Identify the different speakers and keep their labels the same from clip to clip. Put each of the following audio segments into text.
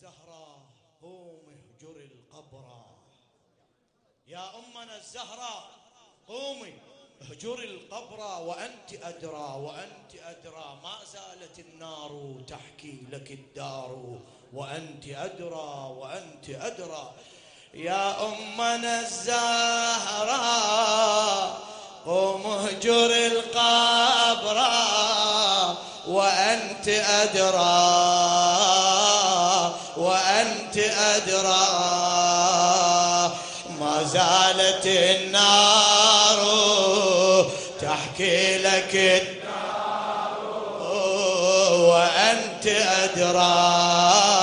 Speaker 1: الزهراء قومي اهجري القبر. يا أمنا الزهراء قومي اهجري القبر وأنت أدرى وأنت أدرى ما زالت النار تحكي لك الدار. وأنت أدرى وأنت أدرى. يا أمنا الزهراء قوم اهجر القبر وأنت أدرى. وأنت أدرى ما زالت النار تحكي لك النار وأنت أدرى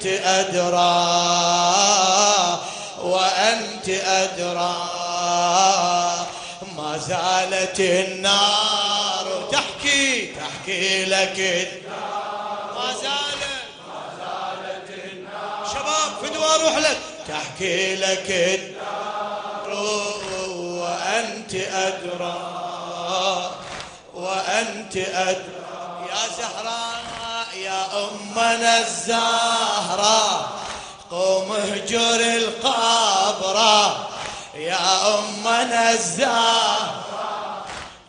Speaker 1: وأنت أدرى وأنت أدرى ما زالت النار تحكي تحكي لك ما زالت ما زالت النار. شباب فدوى أروح لك تحكي لك الدار وأنت أدرى وأنت أدرى. يا زهراء يا أمنا الزهراء قوم اهجر القبر. يا أمنا الزهراء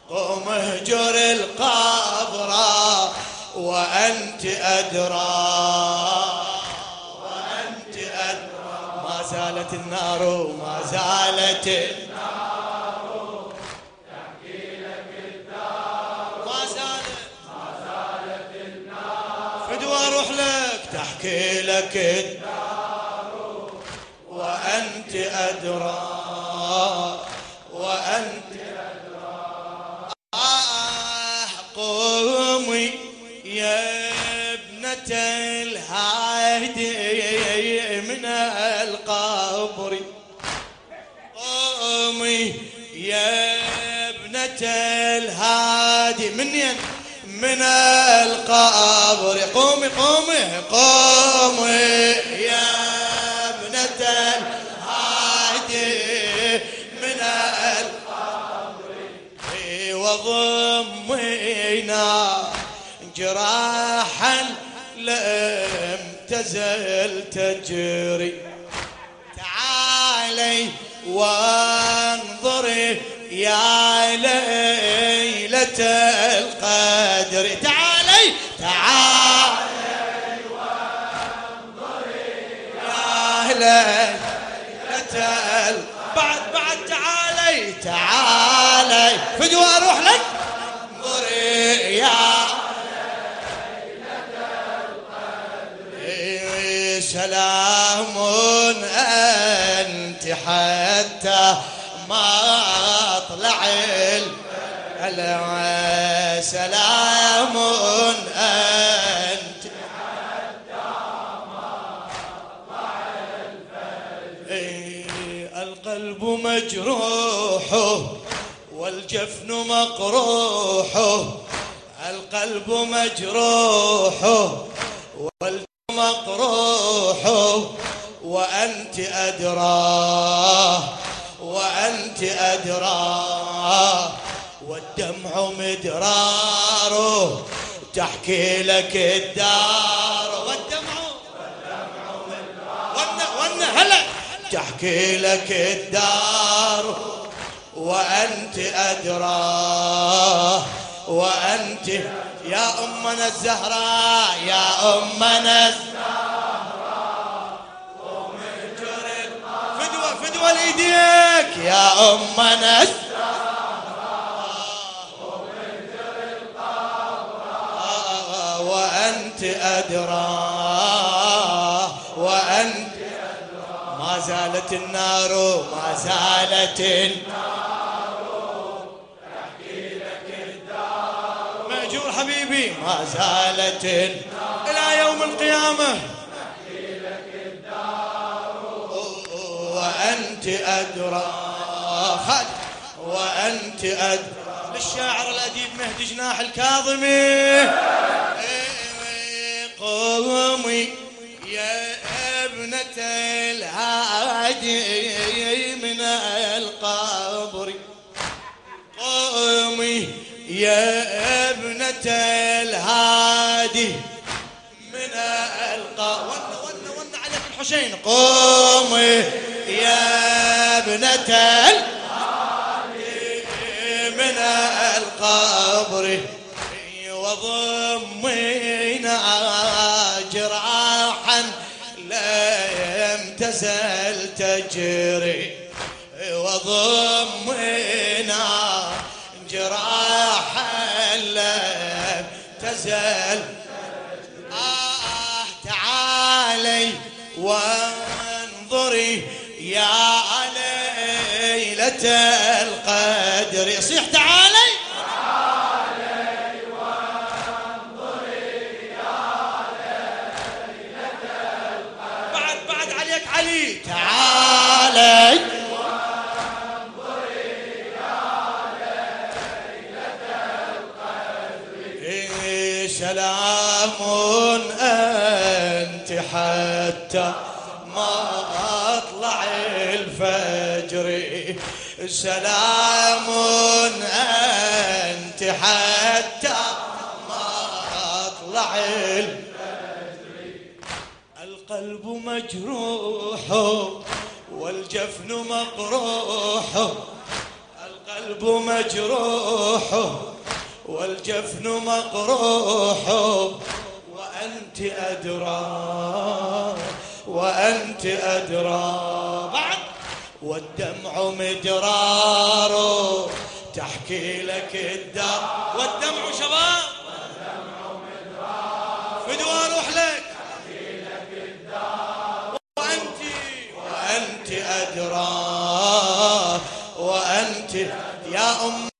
Speaker 1: قوم اهجر القبر. وأنت أدرى وأنت أدرى. ما زالت النار ما زالت النار لك تحكي لك الدار وأنت أدرى وأنت ادرى آه قومي يا ابنة الهادي من القبر. قومي يا ابنة الهادي من ين من القبر. قومي قومي قومي يا ابنة الهادي من جراحا لم تزل تجري. تعالي وانظري يا ليلة القدر. تعالي حتى ما أطلع العلم سلام أنت إيه القلب مجروح والجفن مقروح القلب مجروح والجفن مقروح. وأنت أدرى وأنت أدرى والدمع مدرار تحكي لك الدار. والدمع ون ون هلا. تحكي لك الدار. وأنت أدرى وأنت يا أمنا الزهراء يا أمنا الزهراء. لإيديك يا أمنا الزهراء وأنت أدرى وأنت ما زالت النار ما زالت النار. مأجور حبيبي ما زالت إلى يوم القيامة. وأنت أدرى خد وأنت أدرى. للشاعر الأديب مهدي جناح الكاظمي. قومي يا ابنة الهادي من القبر. قومي يا ابنة الهادي من القبر. ون ون ون عليك الحسين. قومي يا ابنة من القبر. وضمينا جراحا لم تزل تجري. وضمينا جراحا لم تزل. آه تعالي وانظري ليلة القدر. يصيح تعالي بعد بعد عليك علي. تعالي. إيه سلام أنت حتى سلام أنت حتى ما أطلع القلب مجروح والجفن مقروح. القلب مجروح والجفن مقروح. وأنت أدرى وأنت أدرى. بعد والدمع مدرار تحكي لك الدار. والدمع شباب. أدرى وأنت. يا أمنا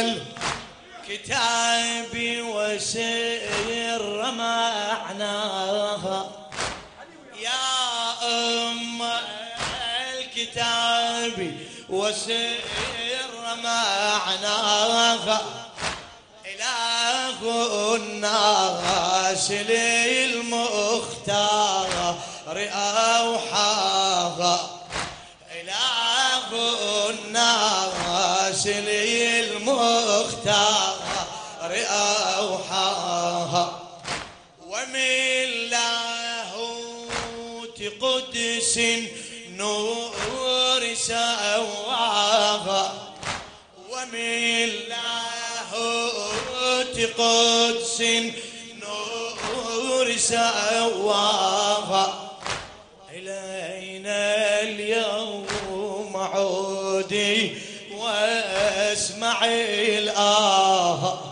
Speaker 1: أم الكتاب وسر معناها يا أم الكتاب وسر معناها إله الناس للمختار أوحاها نور سواها ومن لاهوت قدس نور سواها إلينا اليوم عودي واسمعي الآه.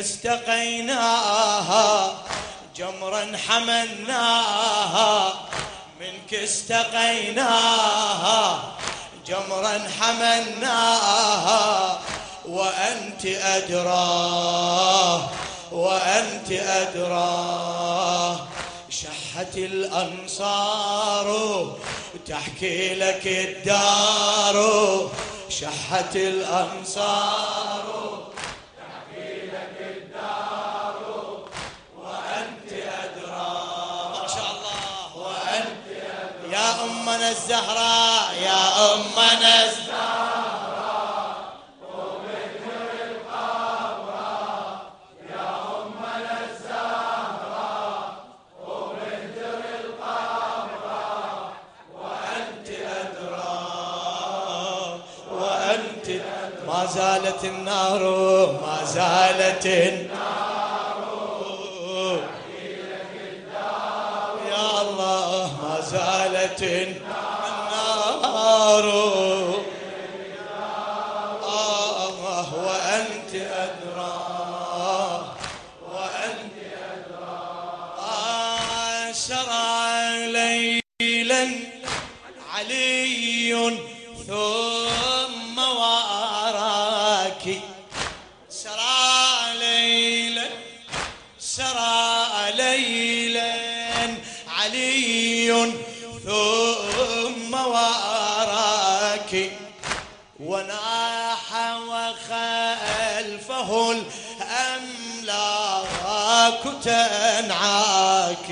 Speaker 1: استقيناها جمرا حملناها. منك استقيناها جمرا حملناها. وأنت أدرى وأنت أدرى شحت الأنصار تحكي لك الدار. شحت الأنصار. الزهراء يا أمنا الزهراء يا أمنا الزهراء وأنت وأنت ما زالت النار ما زالت النار. وراك وناح وخلفه الأملاك تنعاك.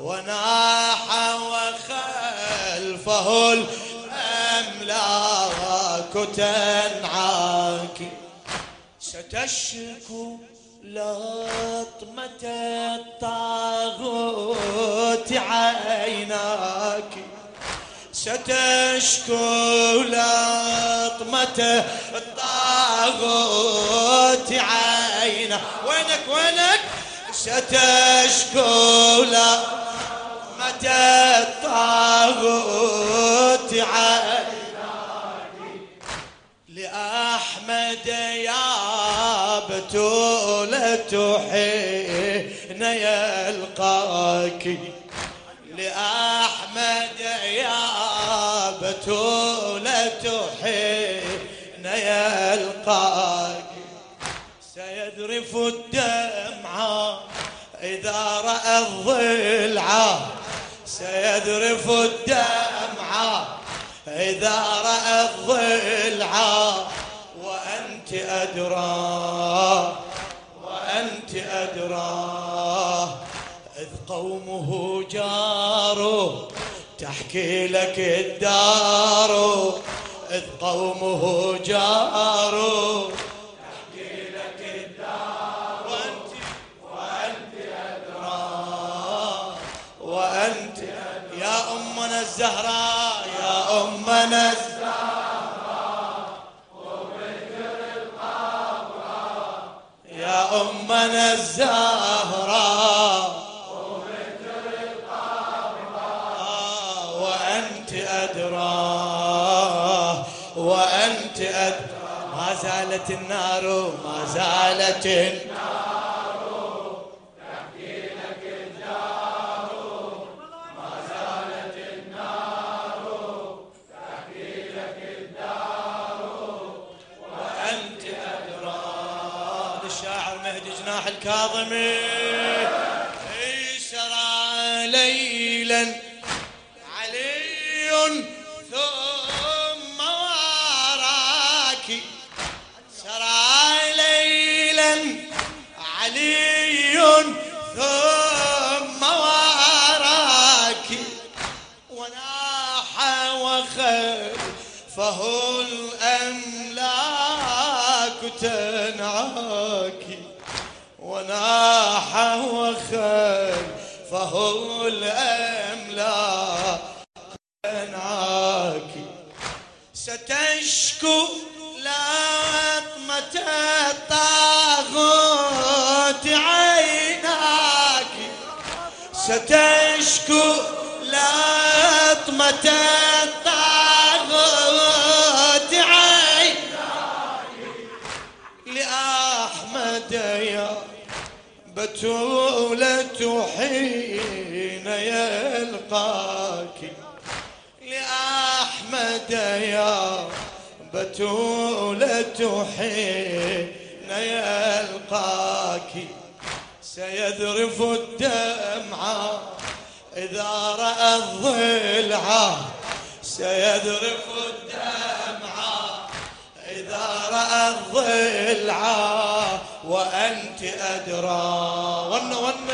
Speaker 1: وناح وخلفه الأملاك تنعاك. ستشكو لطمة الطاغوت عيناك. ستشكو لطمة الطاغوت عيناك وينك وينك؟ ستشكو لطمة الطاغوت عيناك لأحمد يا بتولة حين يلقاك. بتولة حين يلقاك. سيذرف الدمعة إذا رأى الضلعة سيذرف الدمعة إذا رأى الضلعة وأنت أدرى وأنت أدرى إذ قومه جاروا. تحكي لك الدار إذ قومه جاروا. تحكي لك الدار وأنت وأنت يا أمنا الزهراء يا أمنا الزهراء. يا أمنا الزهراء. ما زالت النار ما زالت النار. وأنت أدرى للشاعر مهدي جناح الكاظمي. تنعاك وناح وخلفه الأملاك. تنعاك ستشكو لطمة الطاغوت عيناك. ستشكو لطمة بتولة حين يلقاك. لأحمد يا بتولة حين يلقاك. سيذرف الدمعة إذا رأى الضلعة سيذرف الدمعة رأى الضلعة وأنت أدرى. ون ون.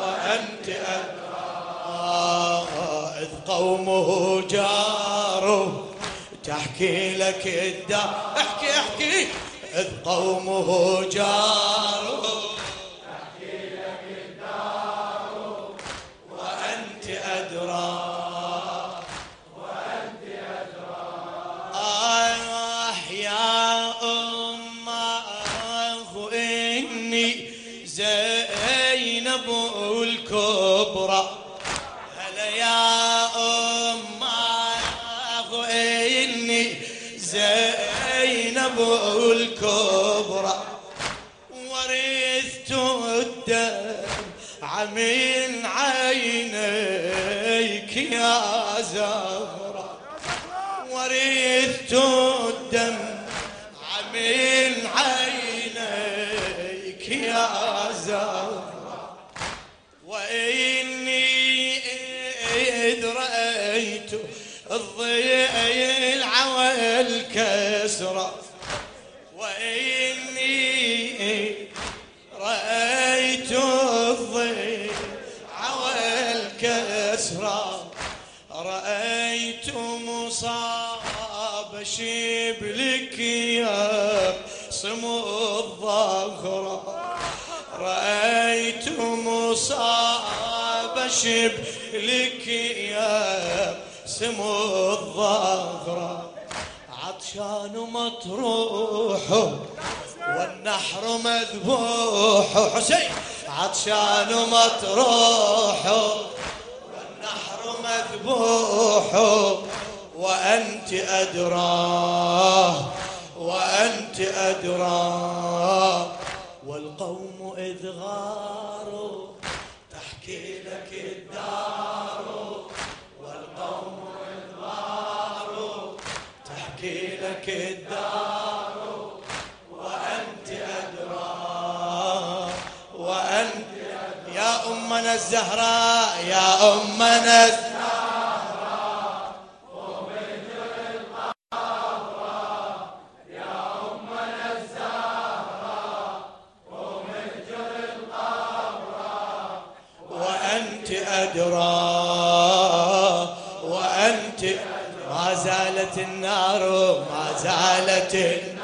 Speaker 1: وأنت أدرى. إذ قومه جاروا. تحكي لك الدار. احكي احكي. إذ قومه جاروا. والكسرة وإني رأيت الضيع والكسرة. رأيت مصاب شبلك يا صمو الظهرة رأيت مصاب شبلك يا سمو عطشان مطروح والنحر مذبوح حسين عطشان مطروح والنحر مذبوح وأنت أدرى وأنت أدرى والقوم إذ غاروا يا أمنا الزهراء يا أمنا الزهراء. وأنت أدرى وأنت ما زالت النار ما زالت النار.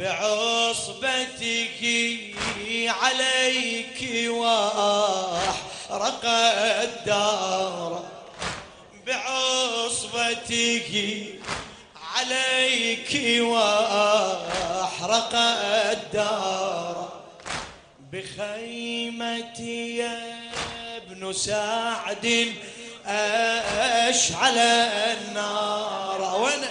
Speaker 1: بعصبتك عليك وأحرق الدار. بعصبتك عليك وأحرق الدار. بخيمتي يا ابن سعد أشعل النار. وأنا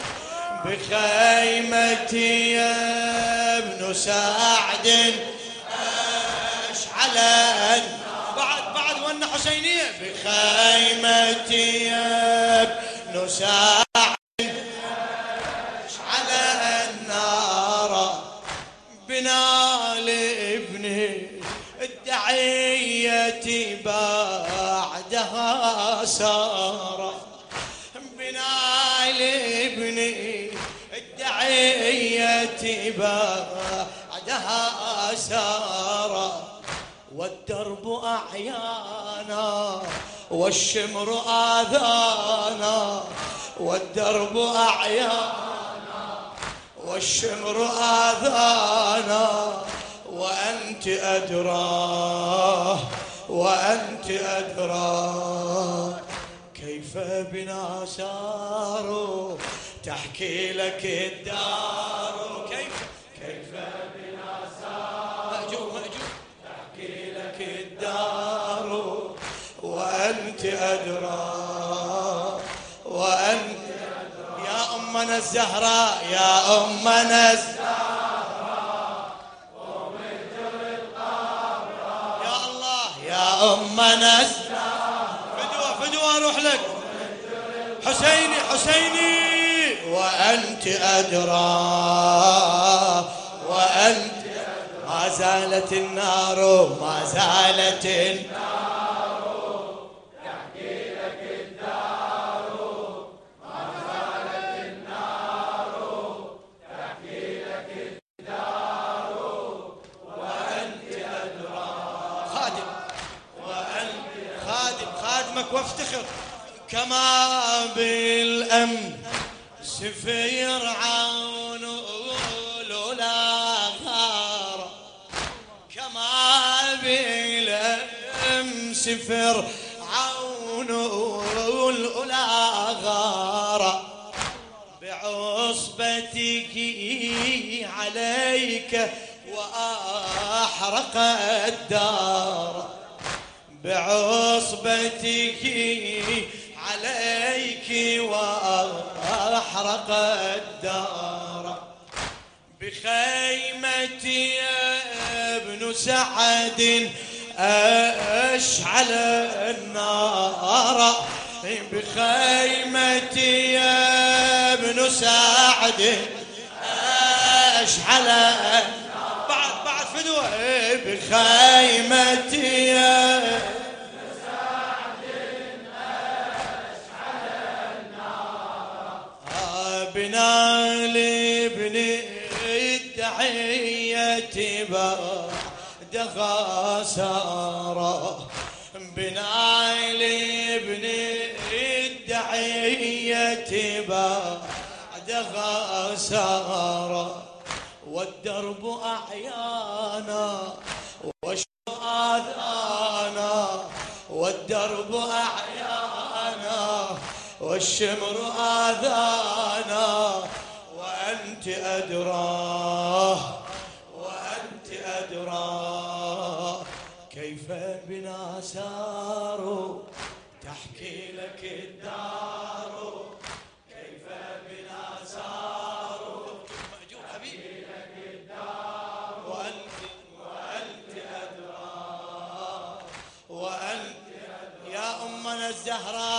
Speaker 1: بخيمتي يا ابن سعد. النار بعد بعد وأنا حسينية. بخيمتي يا ابن سعد. بنال ابني الدعية بعدها سارة الدعية بعدها سارة والدرب أعيانا والشمر آذانا والدرب أعيانا والشمر آذانا وأنت أدرى وأنت أدرى كيف بنا ساروا تحكي لك الدار. وأنت أدرى وأنت يا أمنا الزهراء يا أمنا الزهراء يا الله يا أمنا فدوة فدوة أروح لك. حسيني حسيني. وأنت أدرى وأنت ما زالت النار ما زالت النار. وافتخر كما بالأمن سفير عون لولا غار كما بالأمن سفر عون لولا غار بعصبتك عليك وأحرق الدار. بعصبتك عليك وأحرق الدار. بخيمتي يا ابن سعد أشعل النار. بخيمتي يا ابن سعد أشعل بعد بعد فدوة. بخيمتي يا بعد خسارة بنال ابن الدعية بعد خسارة والدرب أعيانا والشهادانا والدرب أعيانا والشمر آذانا وأنت أدرى ساروا تحكي لك الدار كيف بنا ساروا مأجور حبيبي وأنت وأنت أدرى وأنت يا أمنا الزهراء.